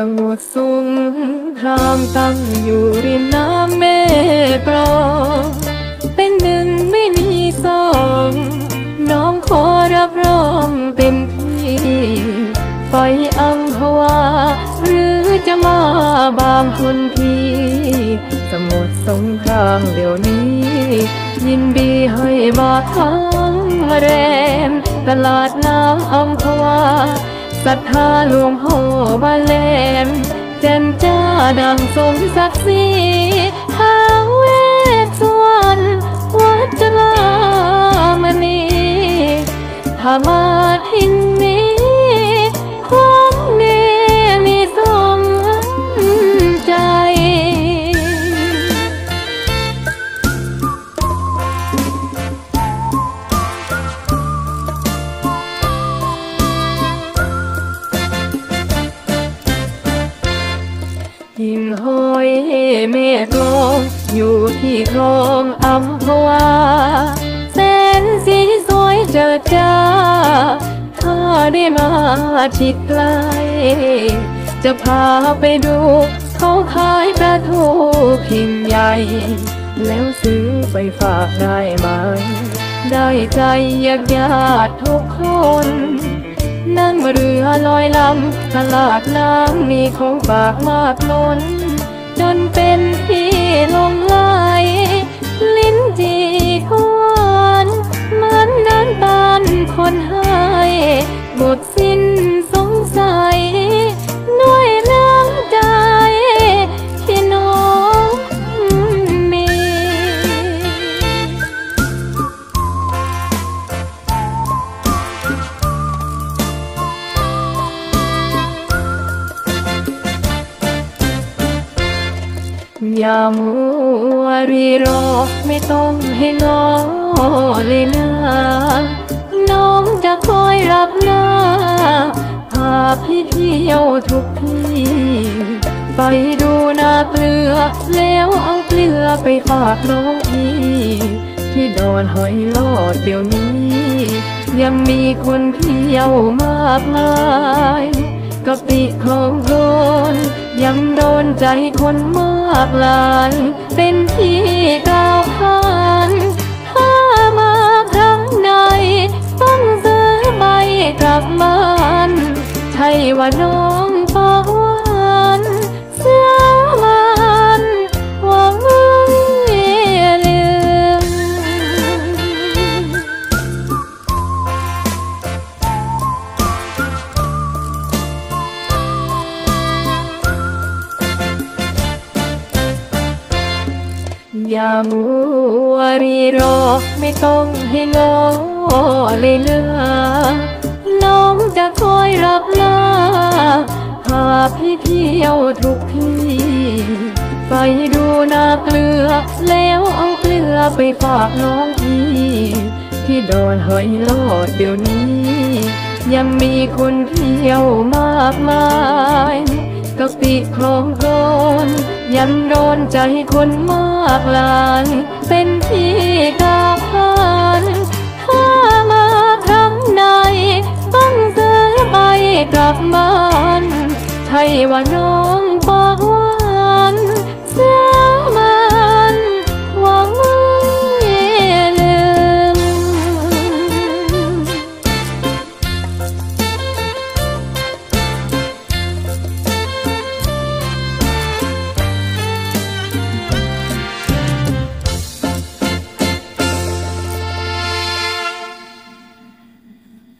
สมุทรสงครามตั้งอยู่ริมน้ำแม่กลองเป็นหนึ่งไม่มีสอง น้องขอรับรองเป็นที่ไปอัมพวา หรือจะมาบางคนทีสมุทรสงครามเดี๋ยวนี้ ยินดีให้มาทั้งแรมตลาดน้ำอัมพวา ศรัทธาหลวงพ่อบาแลมเจนจ้าดังสมศักดิ์ศรีท้าวเวสวรรณวัดจลามณีธรรมาทินนี้ คลองอัมพวาแสนสีสวยเจิดจ้า ถ้าได้มาชิดใกล้จะพาไปดูเขาขายปลาทูพิมพ์ใหญ่ แล้วซื้อไปฝากได้ไหม ได้ใจอยากญาติทุกคน นั่งเรือลอยลำตลาดน้ำมีของฝากมากล้น อย่ามัวรีรอ ไม่ต้องให้น้อเลยนะน้องจะคอยรับหน้าพาพี่เที่ยวทุกที่ไปดูนาเกลือ แล้วเอาเกลือไปฝากน้องพี่ที่ดอนหอยลอดเดี๋ยวนี้ ยังมีคนเที่ยวมากมายกะปิของโดน ยังโดนใจคนมากลาย เป็นที่กล่าวขานถ้ามาครั้งใดต้องซื้อใบกลับบ้าน ใช่ว่าน้องปา อย่ามัวรีรอ ไม่ต้องให้งอเลยนะน้องจะคอยรับลาพาพี่เที่ยวทุกที่ไปดูนาเกลือ แล้วเอาเกลือไปฝากน้องพี่ที่ดอนหอยลอดเดี๋ยวนี้ ยังมีคนเที่ยวมากมายกะปิคลองโกน ย้ำโดนใจคนมากลายเป็นที่กาพานถ้ามาครั้งในต้องซื้อไปกลับบ้าน ใช่ว่าน้องบอกว่า